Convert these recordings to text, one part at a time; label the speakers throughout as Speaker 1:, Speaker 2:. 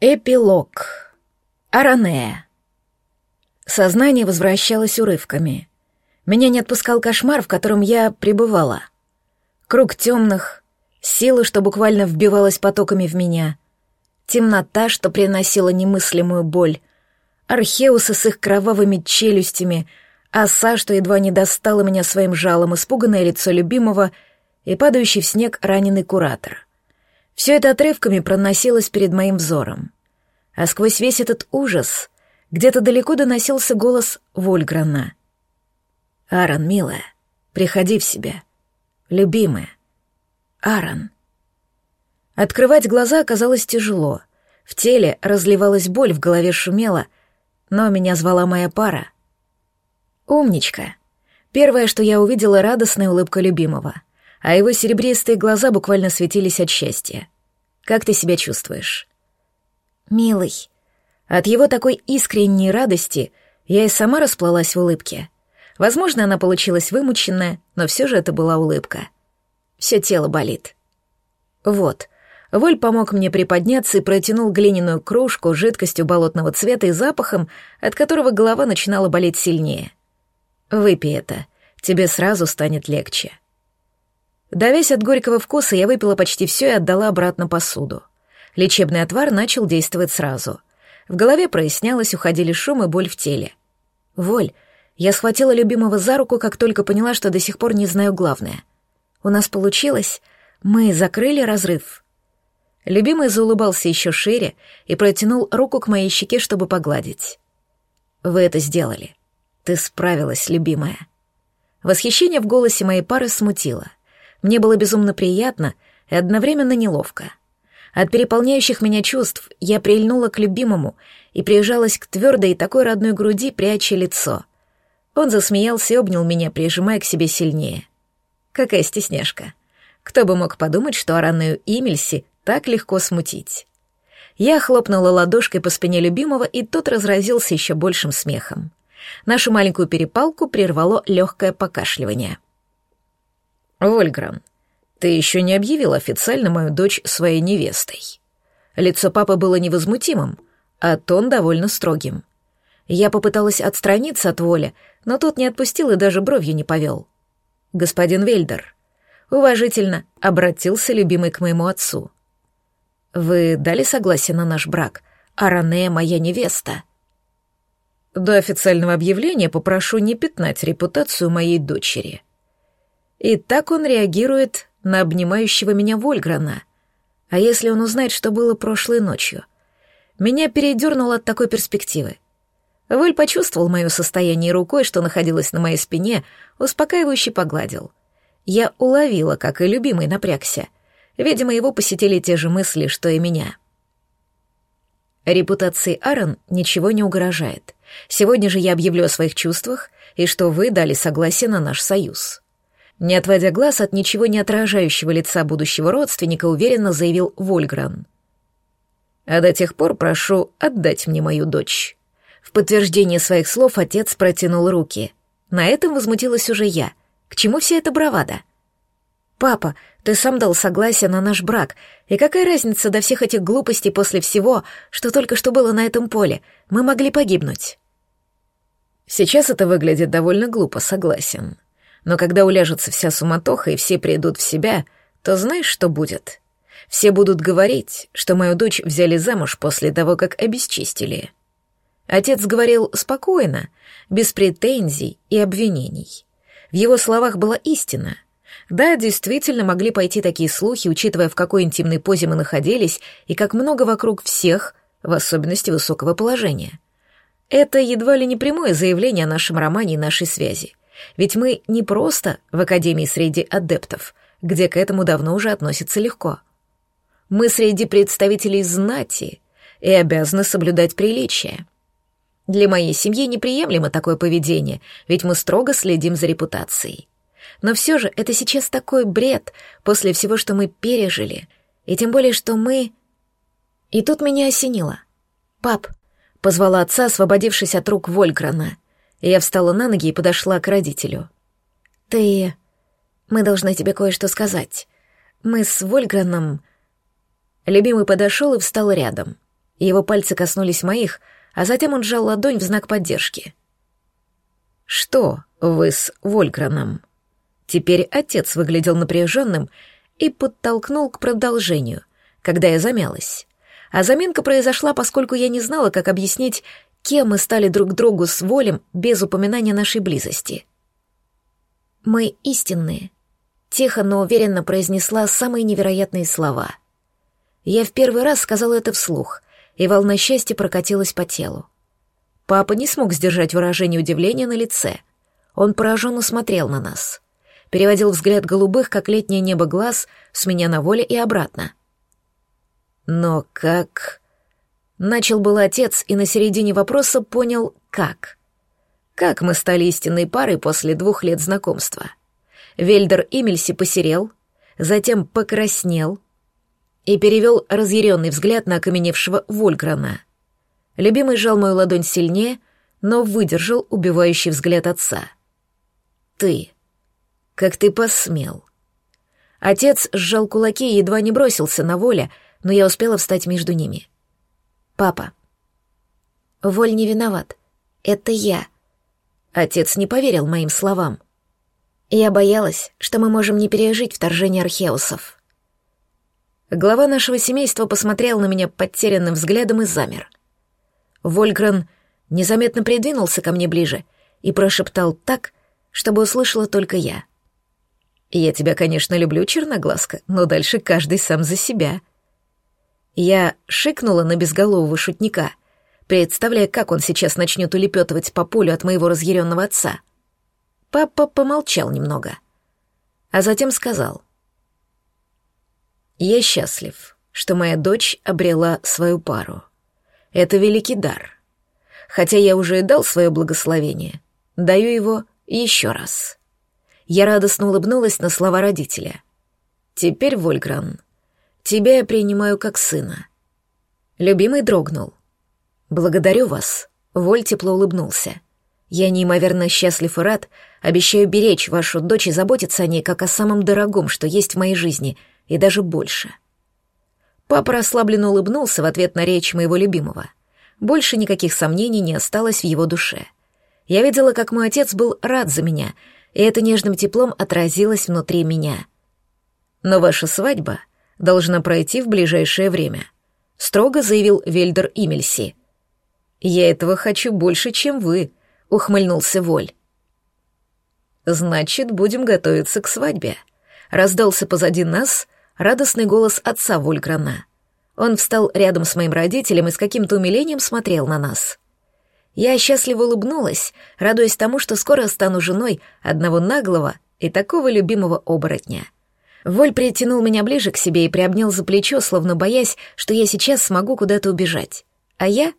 Speaker 1: Эпилог. Аранея. Сознание возвращалось урывками. Меня не отпускал кошмар, в котором я пребывала. Круг темных, силы, что буквально вбивалась потоками в меня, темнота, что приносила немыслимую боль, археусы с их кровавыми челюстями, оса, что едва не достала меня своим жалом, испуганное лицо любимого и падающий в снег раненый куратор. Все это отрывками проносилось перед моим взором. А сквозь весь этот ужас где-то далеко доносился голос Вольграна. «Аарон, милая, приходи в себя. Любимая. Аарон». Открывать глаза оказалось тяжело. В теле разливалась боль, в голове шумело, но меня звала моя пара. «Умничка». Первое, что я увидела, радостная улыбка любимого, а его серебристые глаза буквально светились от счастья. «Как ты себя чувствуешь?» «Милый». От его такой искренней радости я и сама расплылась в улыбке. Возможно, она получилась вымученная, но все же это была улыбка. Все тело болит. Вот. Воль помог мне приподняться и протянул глиняную кружку с жидкостью болотного цвета и запахом, от которого голова начинала болеть сильнее. «Выпей это, тебе сразу станет легче». Давясь от горького вкуса, я выпила почти все и отдала обратно посуду. Лечебный отвар начал действовать сразу. В голове прояснялось, уходили шум и боль в теле. «Воль, я схватила любимого за руку, как только поняла, что до сих пор не знаю главное. У нас получилось. Мы закрыли разрыв». Любимый заулыбался еще шире и протянул руку к моей щеке, чтобы погладить. «Вы это сделали. Ты справилась, любимая». Восхищение в голосе моей пары смутило. Мне было безумно приятно и одновременно неловко. От переполняющих меня чувств я прильнула к любимому и прижалась к твердой и такой родной груди, пряча лицо. Он засмеялся и обнял меня, прижимая к себе сильнее. Какая стесняшка. Кто бы мог подумать, что Аранную Имельси так легко смутить. Я хлопнула ладошкой по спине любимого, и тот разразился еще большим смехом. Нашу маленькую перепалку прервало легкое покашливание. «Вольгран, ты еще не объявил официально мою дочь своей невестой. Лицо папы было невозмутимым, а тон довольно строгим. Я попыталась отстраниться от воли, но тот не отпустил и даже бровью не повел. Господин Вельдер, уважительно обратился любимый к моему отцу. Вы дали согласие на наш брак, а Ранея моя невеста. До официального объявления попрошу не пятнать репутацию моей дочери. И так он реагирует на обнимающего меня Вольграна. А если он узнает, что было прошлой ночью? Меня передернуло от такой перспективы. Воль почувствовал мое состояние рукой, что находилась на моей спине, успокаивающе погладил. Я уловила, как и любимый напрягся. Видимо, его посетили те же мысли, что и меня. Репутации Аарон ничего не угрожает. Сегодня же я объявлю о своих чувствах и что вы дали согласие на наш союз. Не отводя глаз от ничего не отражающего лица будущего родственника, уверенно заявил Вольгран. «А до тех пор прошу отдать мне мою дочь». В подтверждение своих слов отец протянул руки. На этом возмутилась уже я. К чему вся эта бравада? «Папа, ты сам дал согласие на наш брак, и какая разница до всех этих глупостей после всего, что только что было на этом поле? Мы могли погибнуть». Сейчас это выглядит довольно глупо, согласен. Но когда уляжется вся суматоха и все придут в себя, то знаешь, что будет? Все будут говорить, что мою дочь взяли замуж после того, как обесчистили. Отец говорил спокойно, без претензий и обвинений. В его словах была истина. Да, действительно могли пойти такие слухи, учитывая, в какой интимной позе мы находились и как много вокруг всех, в особенности высокого положения. Это едва ли не прямое заявление о нашем романе и нашей связи. Ведь мы не просто в Академии среди адептов, где к этому давно уже относятся легко. Мы среди представителей знати и обязаны соблюдать приличие. Для моей семьи неприемлемо такое поведение, ведь мы строго следим за репутацией. Но все же это сейчас такой бред после всего, что мы пережили, и тем более, что мы... И тут меня осенило. «Пап», — позвала отца, освободившись от рук Вольграна, я встала на ноги и подошла к родителю. «Ты... Мы должны тебе кое-что сказать. Мы с Вольграном...» Любимый подошел и встал рядом. Его пальцы коснулись моих, а затем он сжал ладонь в знак поддержки. «Что вы с Вольграном?» Теперь отец выглядел напряженным и подтолкнул к продолжению, когда я замялась. А заминка произошла, поскольку я не знала, как объяснить, кем мы стали друг другу с Волем без упоминания нашей близости. «Мы истинные», — тихо, но уверенно произнесла самые невероятные слова. Я в первый раз сказала это вслух, и волна счастья прокатилась по телу. Папа не смог сдержать выражение удивления на лице. Он пораженно смотрел на нас. Переводил взгляд голубых, как летнее небо глаз, с меня на воле и обратно. Но как... Начал был отец и на середине вопроса понял, как. Как мы стали истинной парой после двух лет знакомства. Вельдер Имельси посерел, затем покраснел и перевел разъяренный взгляд на окаменевшего Вольграна — Любимый сжал мою ладонь сильнее, но выдержал убивающий взгляд отца. «Ты! Как ты посмел!» Отец сжал кулаки и едва не бросился на воле, но я успела встать между ними. «Папа!» «Воль не виноват. Это я!» Отец не поверил моим словам. Я боялась, что мы можем не пережить вторжение археусов. Глава нашего семейства посмотрел на меня потерянным взглядом и замер. Вольгрен незаметно придвинулся ко мне ближе и прошептал так, чтобы услышала только я. «Я тебя, конечно, люблю, черноглазка, но дальше каждый сам за себя». Я шикнула на безголового шутника, представляя, как он сейчас начнет улепетывать по полю от моего разъяренного отца. Папа помолчал немного, а затем сказал. «Я счастлив, что моя дочь обрела свою пару». Это великий дар. Хотя я уже и дал свое благословение, даю его еще раз. Я радостно улыбнулась на слова родителя. Теперь, Вольгран, тебя я принимаю как сына. Любимый дрогнул. Благодарю вас. Воль тепло улыбнулся. Я неимоверно счастлив и рад, обещаю беречь вашу дочь и заботиться о ней как о самом дорогом, что есть в моей жизни, и даже больше. — Папа расслабленно улыбнулся в ответ на речь моего любимого. Больше никаких сомнений не осталось в его душе. Я видела, как мой отец был рад за меня, и это нежным теплом отразилось внутри меня. Но ваша свадьба должна пройти в ближайшее время, строго заявил Вельдер Имельси. Я этого хочу больше, чем вы, ухмыльнулся Воль. Значит, будем готовиться к свадьбе. Раздался позади нас радостный голос отца Вольграна. Он встал рядом с моим родителем и с каким-то умилением смотрел на нас. Я счастливо улыбнулась, радуясь тому, что скоро стану женой одного наглого и такого любимого оборотня. Воль притянул меня ближе к себе и приобнял за плечо, словно боясь, что я сейчас смогу куда-то убежать. А я?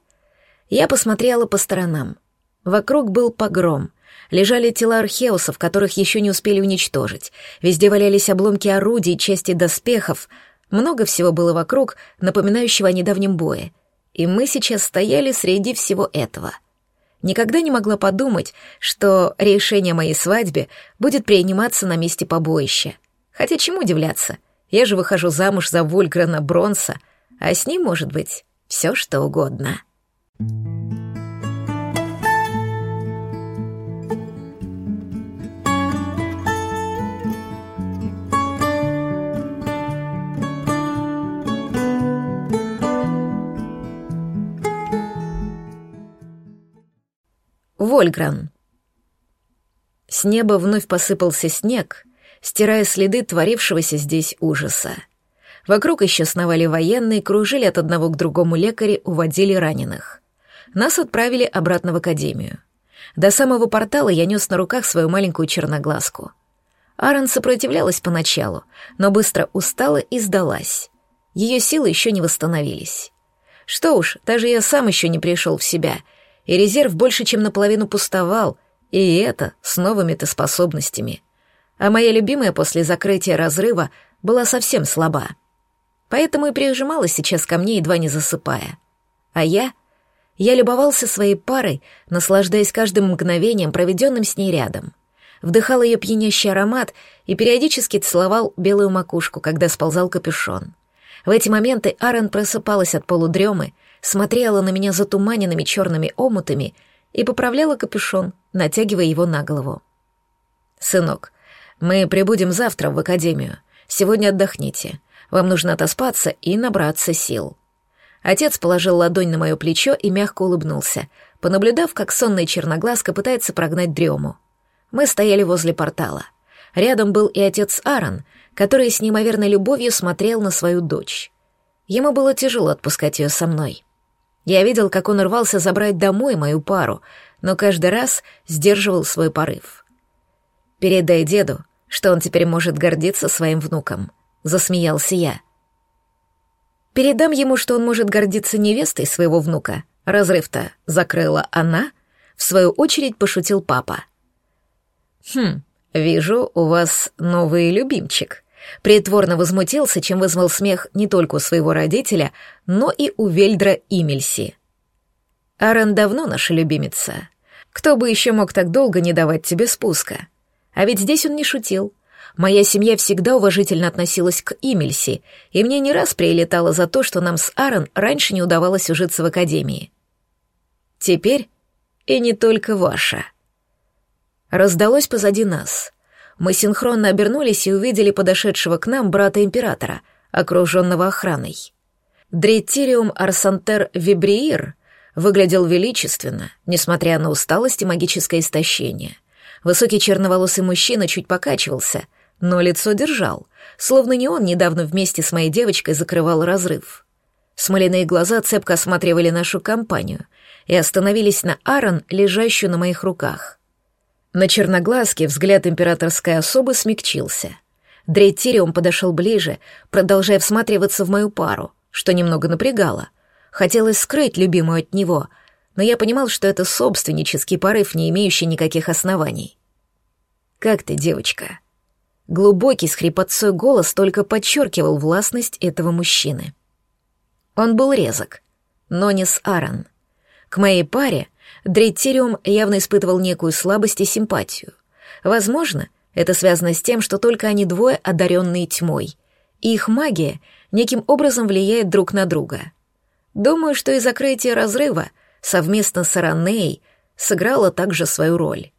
Speaker 1: Я посмотрела по сторонам. Вокруг был погром. Лежали тела археусов, которых еще не успели уничтожить. Везде валялись обломки орудий, части доспехов. Много всего было вокруг, напоминающего о недавнем бое. И мы сейчас стояли среди всего этого. Никогда не могла подумать, что решение моей свадьбе будет приниматься на месте побоища. Хотя чему удивляться? Я же выхожу замуж за Вольграна Бронса, а с ним может быть все что угодно. Вольгран. С неба вновь посыпался снег, стирая следы творившегося здесь ужаса. Вокруг еще сновали военные, кружили от одного к другому лекари, уводили раненых. Нас отправили обратно в академию. До самого портала я нес на руках свою маленькую черноглазку. Аарон сопротивлялась поначалу, но быстро устала и сдалась. Ее силы еще не восстановились. Что уж, даже я сам еще не пришел в себя — и резерв больше, чем наполовину пустовал, и это с новыми-то способностями. А моя любимая после закрытия разрыва была совсем слаба. Поэтому и прижималась сейчас ко мне, едва не засыпая. А я... Я любовался своей парой, наслаждаясь каждым мгновением, проведенным с ней рядом. Вдыхал ее пьянящий аромат и периодически целовал белую макушку, когда сползал капюшон. В эти моменты Аарон просыпалась от полудремы, смотрела на меня затуманенными черными омутами и поправляла капюшон, натягивая его на голову. «Сынок, мы прибудем завтра в академию. Сегодня отдохните. Вам нужно отоспаться и набраться сил». Отец положил ладонь на мое плечо и мягко улыбнулся, понаблюдав, как сонная черноглазка пытается прогнать дрему. Мы стояли возле портала. Рядом был и отец Аарон, который с неимоверной любовью смотрел на свою дочь. Ему было тяжело отпускать ее со мной. Я видел, как он рвался забрать домой мою пару, но каждый раз сдерживал свой порыв. «Передай деду, что он теперь может гордиться своим внуком», — засмеялся я. «Передам ему, что он может гордиться невестой своего внука. Разрыв-то закрыла она?» — в свою очередь пошутил папа. «Хм, вижу, у вас новый любимчик», Притворно возмутился, чем вызвал смех не только у своего родителя, но и у Вельдра Имельси. «Аарон давно наша любимица. Кто бы еще мог так долго не давать тебе спуска? А ведь здесь он не шутил. Моя семья всегда уважительно относилась к Имельси, и мне не раз прилетало за то, что нам с Аарон раньше не удавалось ужиться в академии. Теперь и не только ваша». Раздалось позади нас. Мы синхронно обернулись и увидели подошедшего к нам брата императора, окруженного охраной. Дрейтириум Арсантер Вибриир выглядел величественно, несмотря на усталость и магическое истощение. Высокий черноволосый мужчина чуть покачивался, но лицо держал, словно не он недавно вместе с моей девочкой закрывал разрыв. Смоляные глаза цепко осматривали нашу компанию и остановились на Аарон, лежащую на моих руках. На черноглазке взгляд императорской особы смягчился. Дрейтириум подошел ближе, продолжая всматриваться в мою пару, что немного напрягало. Хотелось скрыть любимую от него, но я понимал, что это собственнический порыв, не имеющий никаких оснований. «Как ты, девочка?» Глубокий с голос только подчеркивал властность этого мужчины. Он был резок, но не с Аарон. К моей паре Дрейтириум явно испытывал некую слабость и симпатию. Возможно, это связано с тем, что только они двое одаренные тьмой, и их магия неким образом влияет друг на друга. Думаю, что и закрытие разрыва совместно с Аранеей сыграло также свою роль.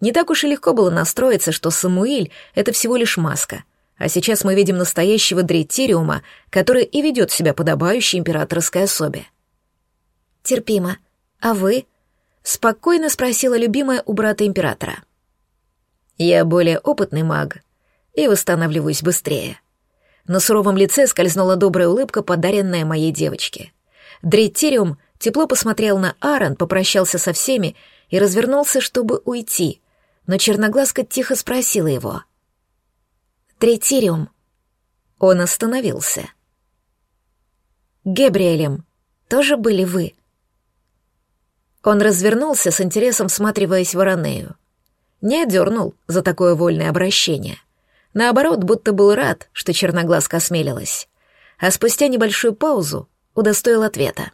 Speaker 1: Не так уж и легко было настроиться, что Самуиль — это всего лишь маска, а сейчас мы видим настоящего Дрейтириума, который и ведет себя подобающей императорской особе. «Терпимо. А вы?» Спокойно спросила любимая у брата императора. «Я более опытный маг и восстанавливаюсь быстрее». На суровом лице скользнула добрая улыбка, подаренная моей девочке. Дрейтириум тепло посмотрел на Аарон, попрощался со всеми и развернулся, чтобы уйти, но черноглазка тихо спросила его. «Дрейтириум». Он остановился. «Гебриэлем, тоже были вы?» Он развернулся с интересом, всматриваясь в Аранею. Не одернул за такое вольное обращение. Наоборот, будто был рад, что черноглазка осмелилась. А спустя небольшую паузу удостоил ответа.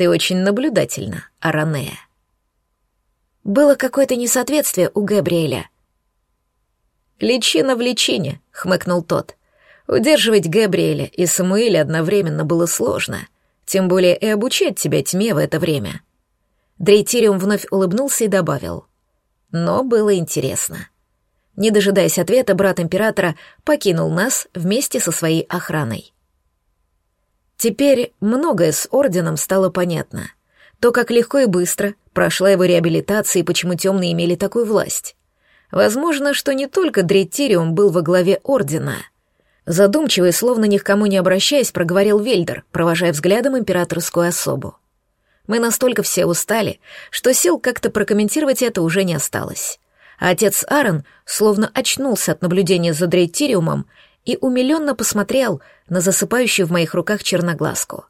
Speaker 1: «Ты очень наблюдательна, Аранея». Было какое-то несоответствие у Габриэля. «Личина в личине», — хмыкнул тот. Удерживать Габриэля и Самуэля одновременно было сложно — тем более и обучать тебя тьме в это время. Дрейтириум вновь улыбнулся и добавил. Но было интересно. Не дожидаясь ответа, брат императора покинул нас вместе со своей охраной. Теперь многое с орденом стало понятно. То, как легко и быстро прошла его реабилитация и почему темные имели такую власть. Возможно, что не только Дрейтириум был во главе ордена — Задумчиво и словно ни к кому не обращаясь, проговорил Вельдер, провожая взглядом императорскую особу. Мы настолько все устали, что сил как-то прокомментировать это уже не осталось. А отец Аарон словно очнулся от наблюдения за Дрейтириумом и умиленно посмотрел на засыпающую в моих руках черноглазку.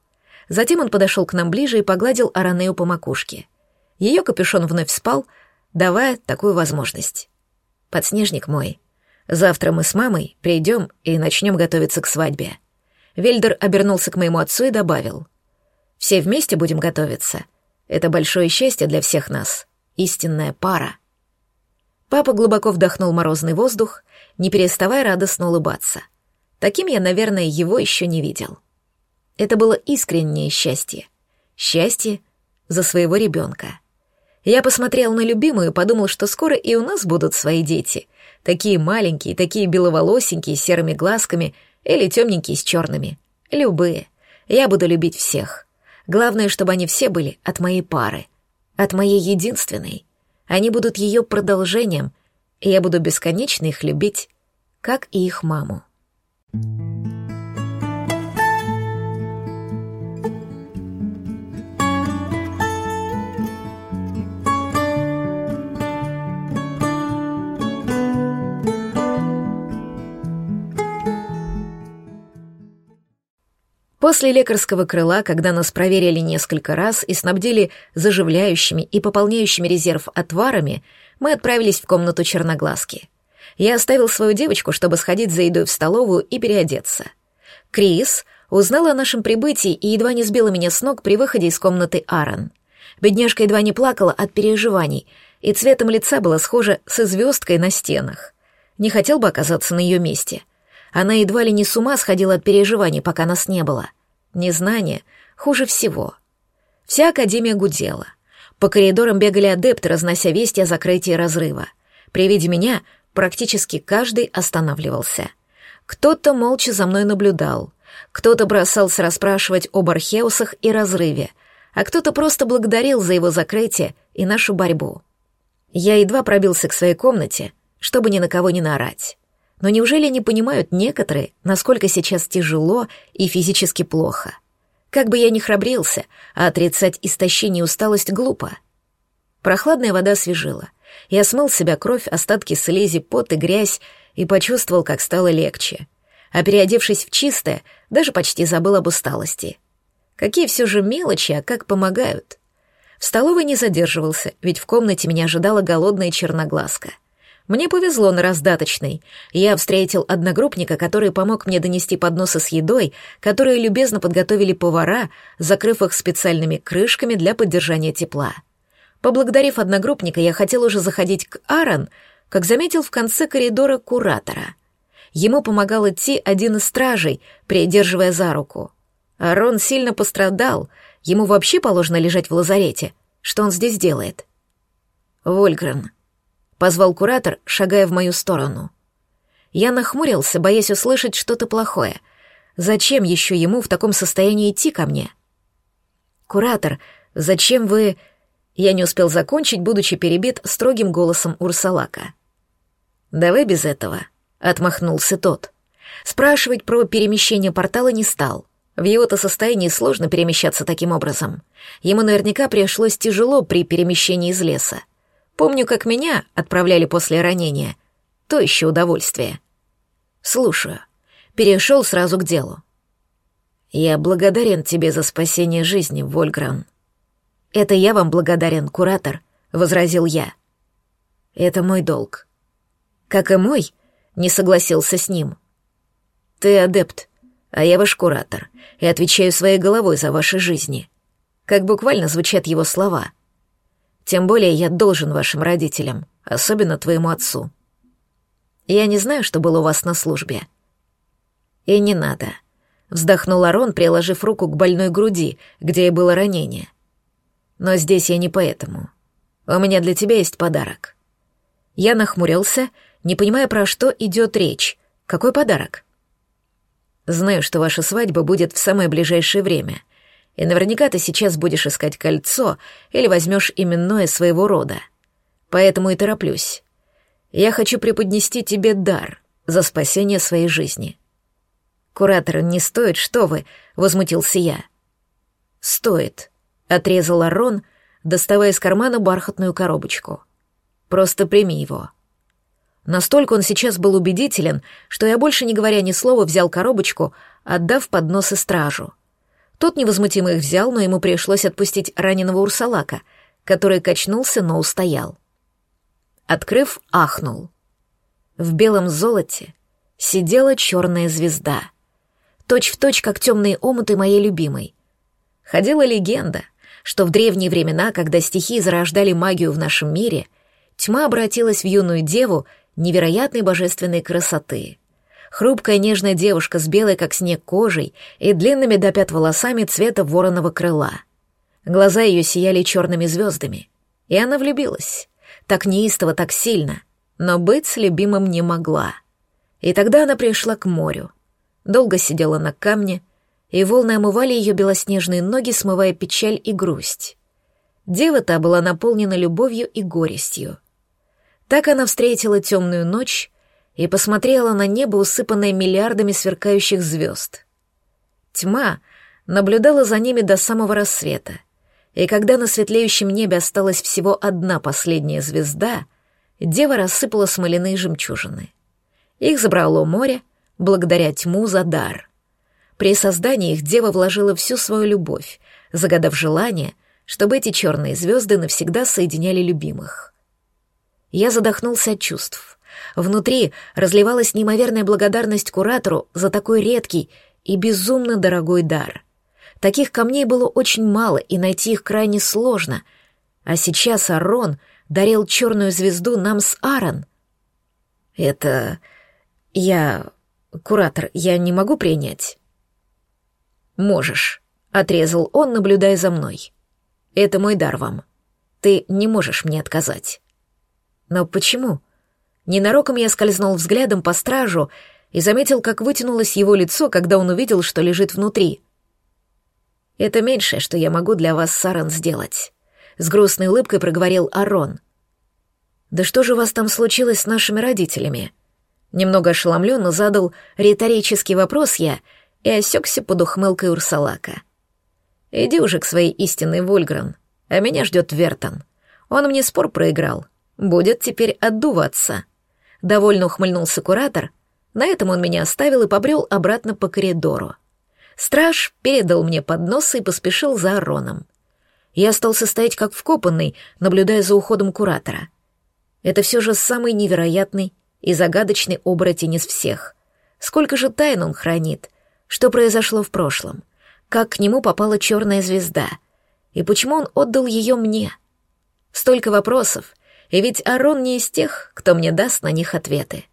Speaker 1: Затем он подошел к нам ближе и погладил Аранею по макушке. Ее капюшон вновь спал, давая такую возможность. «Подснежник мой», Завтра мы с мамой придем и начнем готовиться к свадьбе. Вельдер обернулся к моему отцу и добавил. Все вместе будем готовиться. Это большое счастье для всех нас. Истинная пара. Папа глубоко вдохнул морозный воздух, не переставая радостно улыбаться. Таким я, наверное, его еще не видел. это было искреннее счастье. Счастье за своего ребенка. Я посмотрел на любимую и подумал, что скоро и у нас будут свои дети. Такие маленькие, такие беловолосенькие, с серыми глазками или темненькие с черными. Любые. Я буду любить всех. Главное, чтобы они все были от моей пары. От моей единственной. Они будут ее продолжением, и я буду бесконечно их любить, как и их маму. После лекарского крыла, когда нас проверили несколько раз и снабдили заживляющими и пополняющими резерв отварами, мы отправились в комнату черноглазки. Я оставил свою девочку, чтобы сходить за едой в столовую и переодеться. Крис узнала о нашем прибытии и едва не сбила меня с ног при выходе из комнаты Аарон. Бедняжка едва не плакала от переживаний, и цветом лица была схожа со звездкой на стенах. Не хотел бы оказаться на ее месте — она едва ли не с ума сходила от переживаний, пока нас не было. Незнание хуже всего. Вся Академия гудела. По коридорам бегали адепты, разнося вести о закрытии разрыва. При виде меня практически каждый останавливался. Кто-то молча за мной наблюдал, кто-то бросался расспрашивать об археусах и разрыве, а кто-то просто благодарил за его закрытие и нашу борьбу. Я едва пробился к своей комнате, чтобы ни на кого не наорать. Но неужели не понимают некоторые, насколько сейчас тяжело и физически плохо? Как бы я ни храбрился, а отрицать истощение и усталость глупо. Прохладная вода освежила. Я смыл с себя кровь, остатки слизи, пот и грязь и почувствовал, как стало легче. А переодевшись в чистое, даже почти забыл об усталости. Какие все же мелочи, а как помогают. В столовой не задерживался, ведь в комнате меня ожидала голодная черноглазка — мне повезло на раздаточной. Я встретил одногруппника, который помог мне донести подносы с едой, которые любезно подготовили повара, закрыв их специальными крышками для поддержания тепла. Поблагодарив одногруппника, я хотел уже заходить к Аарон, как заметил в конце коридора куратора. Ему помогал идти один из стражей, придерживая за руку. Арон сильно пострадал, ему вообще положено лежать в лазарете. Что он здесь делает? Вольгрен позвал куратор, шагая в мою сторону. Я нахмурился, боясь услышать что-то плохое. Зачем еще ему в таком состоянии идти ко мне? Куратор, зачем вы... Я не успел закончить, будучи перебит строгим голосом Урсалака. «Давай без этого», — отмахнулся тот. Спрашивать про перемещение портала не стал. В его-то состоянии сложно перемещаться таким образом. Ему наверняка пришлось тяжело при перемещении из леса. Помню, как меня отправляли после ранения. То еще удовольствие. Слушаю. Перешел сразу к делу. Я благодарен тебе за спасение жизни, Вольгран. Это я вам благодарен, куратор, возразил я. Это мой долг. Как и мой, не согласился с ним. Ты адепт, а я ваш куратор, и отвечаю своей головой за ваши жизни. Как буквально звучат его слова — тем более я должен вашим родителям, особенно твоему отцу. Я не знаю, что было у вас на службе. И не надо. Вздохнул Арон, приложив руку к больной груди, где и было ранение. Но здесь я не поэтому. У меня для тебя есть подарок. Я нахмурился, не понимая, про что идет речь. Какой подарок? Знаю, что ваша свадьба будет в самое ближайшее время — и наверняка ты сейчас будешь искать кольцо или возьмешь именное своего рода. Поэтому и тороплюсь. Я хочу преподнести тебе дар за спасение своей жизни. Куратор, не стоит, что вы, возмутился я. Стоит, отрезал Арон, доставая из кармана бархатную коробочку. Просто прими его. Настолько он сейчас был убедителен, что я больше не говоря ни слова взял коробочку, отдав подносы стражу. Тот невозмутимо их взял, но ему пришлось отпустить раненого урсалака, который качнулся, но устоял. Открыв, ахнул. В белом золоте сидела черная звезда. Точь в точь, как темные омуты моей любимой. Ходила легенда, что в древние времена, когда стихии зарождали магию в нашем мире, тьма обратилась в юную деву невероятной божественной красоты. Хрупкая нежная девушка с белой, как снег, кожей и длинными до пят волосами цвета вороного крыла. Глаза ее сияли черными звездами, и она влюбилась. Так неистово, так сильно, но быть с любимым не могла. И тогда она пришла к морю. Долго сидела на камне, и волны омывали ее белоснежные ноги, смывая печаль и грусть. Дева та была наполнена любовью и горестью. Так она встретила темную ночь и посмотрела на небо, усыпанное миллиардами сверкающих звезд. Тьма наблюдала за ними до самого рассвета, и когда на светлеющем небе осталась всего одна последняя звезда, дева рассыпала смоляные жемчужины. Их забрало море, благодаря тьму за дар. При создании их дева вложила всю свою любовь, загадав желание, чтобы эти черные звезды навсегда соединяли любимых. Я задохнулся от чувств. Внутри разливалась неимоверная благодарность куратору за такой редкий и безумно дорогой дар. Таких камней было очень мало, и найти их крайне сложно. А сейчас Арон дарил черную звезду нам с Аарон. Это... я... куратор, я не могу принять. «Можешь», — отрезал он, наблюдая за мной. «Это мой дар вам. Ты не можешь мне отказать». «Но почему?» Ненароком я скользнул взглядом по стражу и заметил, как вытянулось его лицо, когда он увидел, что лежит внутри. «Это меньшее, что я могу для вас, Саран, сделать», — с грустной улыбкой проговорил Арон. «Да что же у вас там случилось с нашими родителями?» Немного ошеломленно задал риторический вопрос я и осекся под ухмылкой Урсалака. «Иди уже к своей истинной Вольгран, а меня ждет Вертон. Он мне спор проиграл, будет теперь отдуваться». Довольно ухмыльнулся куратор. На этом он меня оставил и побрел обратно по коридору. Страж передал мне поднос и поспешил за Ароном. Я остался стоять как вкопанный, наблюдая за уходом куратора. Это все же самый невероятный и загадочный оборотень из всех. Сколько же тайн он хранит? Что произошло в прошлом? Как к нему попала черная звезда? И почему он отдал ее мне? Столько вопросов, и ведь Арон не из тех, кто мне даст на них ответы.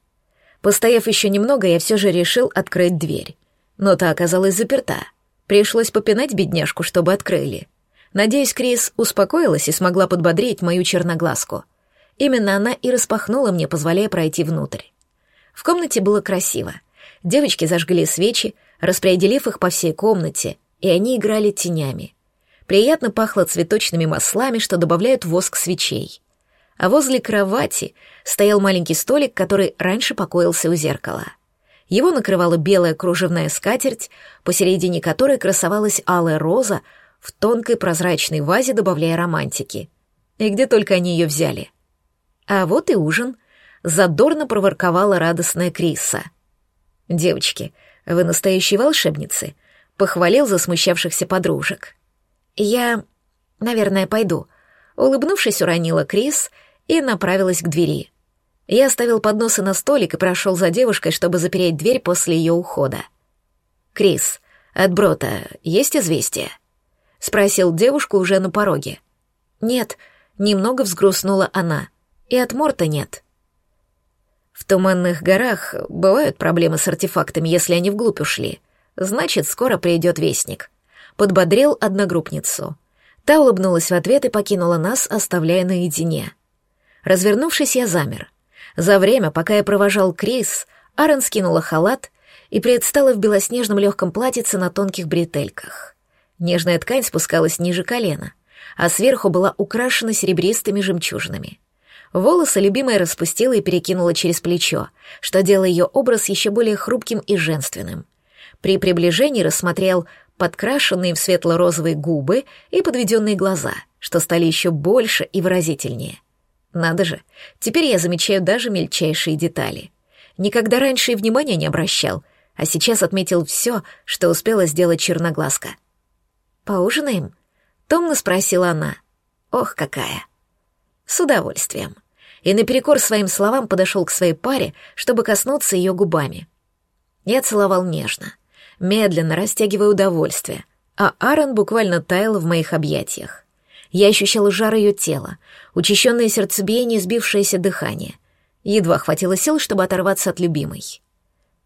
Speaker 1: Постояв еще немного, я все же решил открыть дверь. Но та оказалась заперта. Пришлось попинать бедняжку, чтобы открыли. Надеюсь, Крис успокоилась и смогла подбодрить мою черноглазку. Именно она и распахнула мне, позволяя пройти внутрь. В комнате было красиво. Девочки зажгли свечи, распределив их по всей комнате, и они играли тенями. Приятно пахло цветочными маслами, что добавляют воск свечей а возле кровати стоял маленький столик, который раньше покоился у зеркала. Его накрывала белая кружевная скатерть, посередине которой красовалась алая роза в тонкой прозрачной вазе, добавляя романтики. И где только они ее взяли. А вот и ужин. Задорно проворковала радостная Криса. «Девочки, вы настоящие волшебницы», — похвалил засмущавшихся подружек. «Я, наверное, пойду», — улыбнувшись, уронила Крис — и направилась к двери. Я оставил подносы на столик и прошел за девушкой, чтобы запереть дверь после ее ухода. «Крис, от Брота есть известие?» — спросил девушку уже на пороге. «Нет», — немного взгрустнула она. «И от Морта нет». «В Туманных горах бывают проблемы с артефактами, если они вглубь ушли. Значит, скоро придет вестник». Подбодрил одногруппницу. Та улыбнулась в ответ и покинула нас, оставляя наедине. Развернувшись, я замер. За время, пока я провожал Крис, Аарон скинула халат и предстала в белоснежном легком платьице на тонких бретельках. Нежная ткань спускалась ниже колена, а сверху была украшена серебристыми жемчужинами. Волосы любимая распустила и перекинула через плечо, что делало ее образ еще более хрупким и женственным. При приближении рассмотрел подкрашенные в светло-розовые губы и подведенные глаза, что стали еще больше и выразительнее. Надо же, теперь я замечаю даже мельчайшие детали. Никогда раньше и внимания не обращал, а сейчас отметил все, что успела сделать черноглазка. «Поужинаем?» — томно спросила она. «Ох, какая!» «С удовольствием». И наперекор своим словам подошел к своей паре, чтобы коснуться ее губами. Я целовал нежно, медленно растягивая удовольствие, а Аарон буквально таял в моих объятиях. Я ощущала жар ее тела, учащенное сердцебиение, сбившееся дыхание. Едва хватило сил, чтобы оторваться от любимой.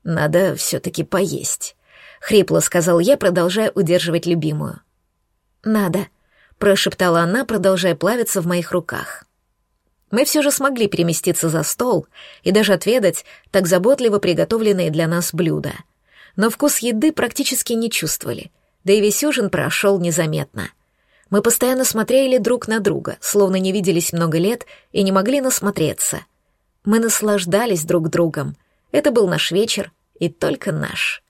Speaker 1: Надо все-таки поесть», — хрипло сказал я, продолжая удерживать любимую. «Надо», — прошептала она, продолжая плавиться в моих руках. Мы все же смогли переместиться за стол и даже отведать так заботливо приготовленные для нас блюда. Но вкус еды практически не чувствовали, да и весь ужин прошел незаметно. Мы постоянно смотрели друг на друга, словно не виделись много лет и не могли насмотреться. Мы наслаждались друг другом. Это был наш вечер и только наш.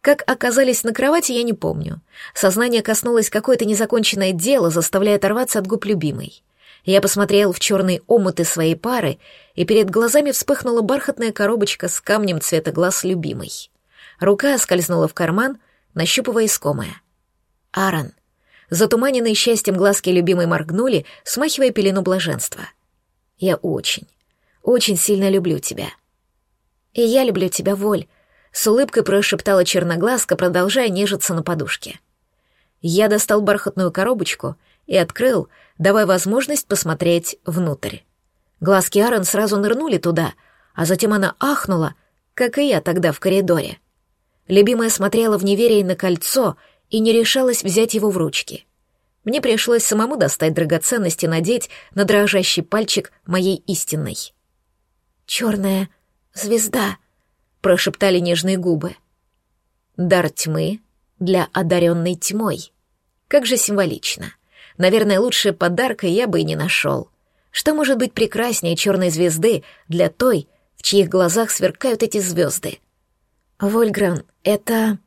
Speaker 1: Как оказались на кровати, я не помню. Сознание коснулось какое-то незаконченное дело, заставляя оторваться от губ любимой. Я посмотрел в черные омуты своей пары, и перед глазами вспыхнула бархатная коробочка с камнем цвета глаз любимой. Рука скользнула в карман, нащупывая искомое. Аарон. Затуманенные счастьем глазки любимой моргнули, смахивая пелену блаженства. «Я очень, очень сильно люблю тебя». «И я люблю тебя, Воль», — с улыбкой прошептала черноглазка, продолжая нежиться на подушке. Я достал бархатную коробочку и открыл, давая возможность посмотреть внутрь. Глазки Аарон сразу нырнули туда, а затем она ахнула, как и я тогда в коридоре. Любимая смотрела в неверии на кольцо и не решалась взять его в ручки. Мне пришлось самому достать драгоценности и надеть на дрожащий пальчик моей истинной. «Черная звезда», — прошептали нежные губы. «Дар тьмы для одаренной тьмой. Как же символично. Наверное, лучше подарка я бы и не нашел. Что может быть прекраснее черной звезды для той, в чьих глазах сверкают эти звезды? Вольгран, это...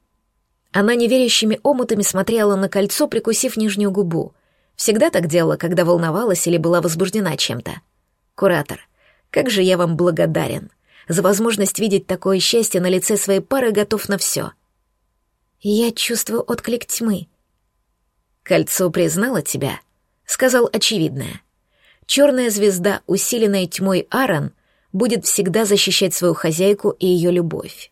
Speaker 1: Она неверящими омутами смотрела на кольцо, прикусив нижнюю губу. Всегда так делала, когда волновалась или была возбуждена чем-то. Куратор, как же я вам благодарен. За возможность видеть такое счастье на лице своей пары готов на все. Я чувствую отклик тьмы. «Кольцо признало тебя», — сказал очевидное. «Черная звезда, усиленная тьмой Аарон, будет всегда защищать свою хозяйку и ее любовь.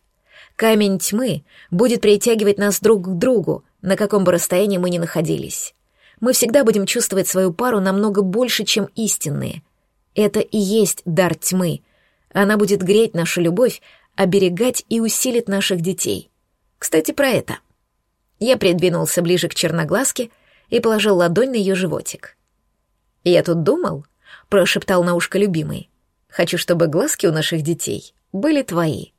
Speaker 1: Камень тьмы будет притягивать нас друг к другу, на каком бы расстоянии мы ни находились. Мы всегда будем чувствовать свою пару намного больше, чем истинные. Это и есть дар тьмы. Она будет греть нашу любовь, оберегать и усилит наших детей. Кстати, про это. Я придвинулся ближе к черноглазке и положил ладонь на ее животик. «Я тут думал», — прошептал на ушко любимый. «Хочу, чтобы глазки у наших детей были твои».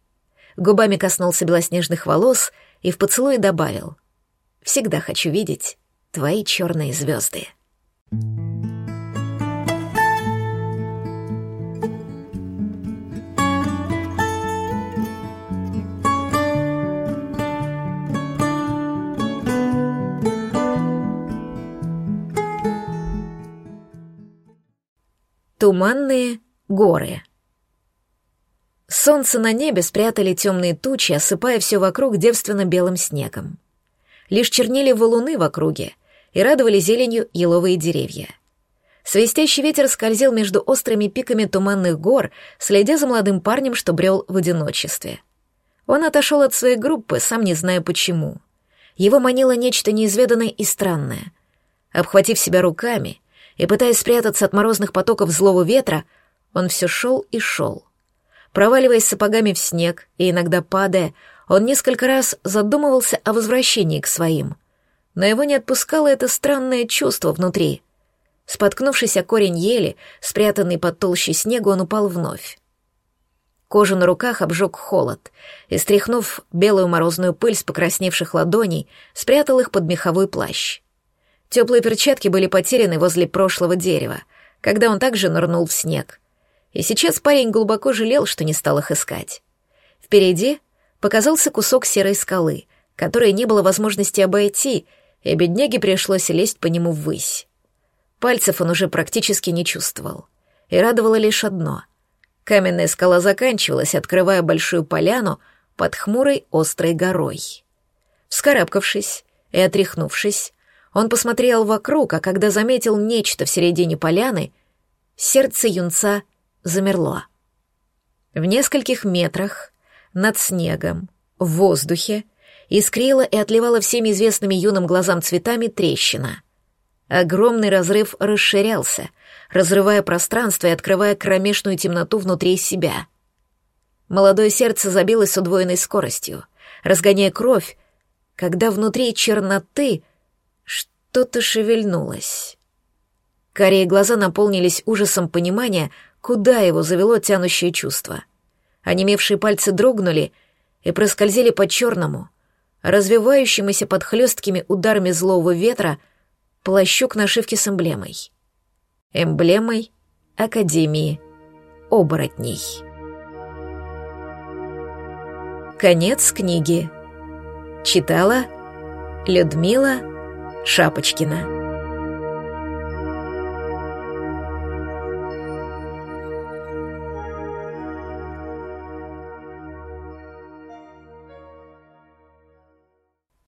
Speaker 1: Губами коснулся белоснежных волос и в поцелуе добавил. «Всегда хочу видеть твои черные звезды». Туманные горы. Солнце на небе спрятали темные тучи, осыпая все вокруг девственно-белым снегом. Лишь чернели валуны в округе и радовали зеленью еловые деревья. Свистящий ветер скользил между острыми пиками туманных гор, следя за молодым парнем, что брел в одиночестве. Он отошел от своей группы, сам не зная почему. Его манило нечто неизведанное и странное. Обхватив себя руками, и, пытаясь спрятаться от морозных потоков злого ветра, он все шел и шел. Проваливаясь сапогами в снег и иногда падая, он несколько раз задумывался о возвращении к своим. Но его не отпускало это странное чувство внутри. Споткнувшись о корень ели, спрятанный под толщей снега, он упал вновь. Кожу на руках обжег холод, и, стряхнув белую морозную пыль с покрасневших ладоней, спрятал их под меховой плащ. Теплые перчатки были потеряны возле прошлого дерева, когда он также нырнул в снег. И сейчас парень глубоко жалел, что не стал их искать. Впереди показался кусок серой скалы, которой не было возможности обойти, и бедняге пришлось лезть по нему ввысь. Пальцев он уже практически не чувствовал. И радовало лишь одно. Каменная скала заканчивалась, открывая большую поляну под хмурой острой горой. Вскарабкавшись и отряхнувшись, он посмотрел вокруг, а когда заметил нечто в середине поляны, сердце юнца замерло. В нескольких метрах, над снегом, в воздухе, искрила и отливала всеми известными юным глазам цветами трещина. Огромный разрыв расширялся, разрывая пространство и открывая кромешную темноту внутри себя. Молодое сердце забилось с удвоенной скоростью, разгоняя кровь, когда внутри черноты что-то шевельнулось. Карие глаза наполнились ужасом понимания, куда его завело тянущее чувство. Онемевшие пальцы дрогнули и проскользили по черному, развивающемуся под хлесткими ударами злого ветра, плащу к нашивке с эмблемой. Эмблемой Академии оборотней. Конец книги. Читала Людмила Шапочкина.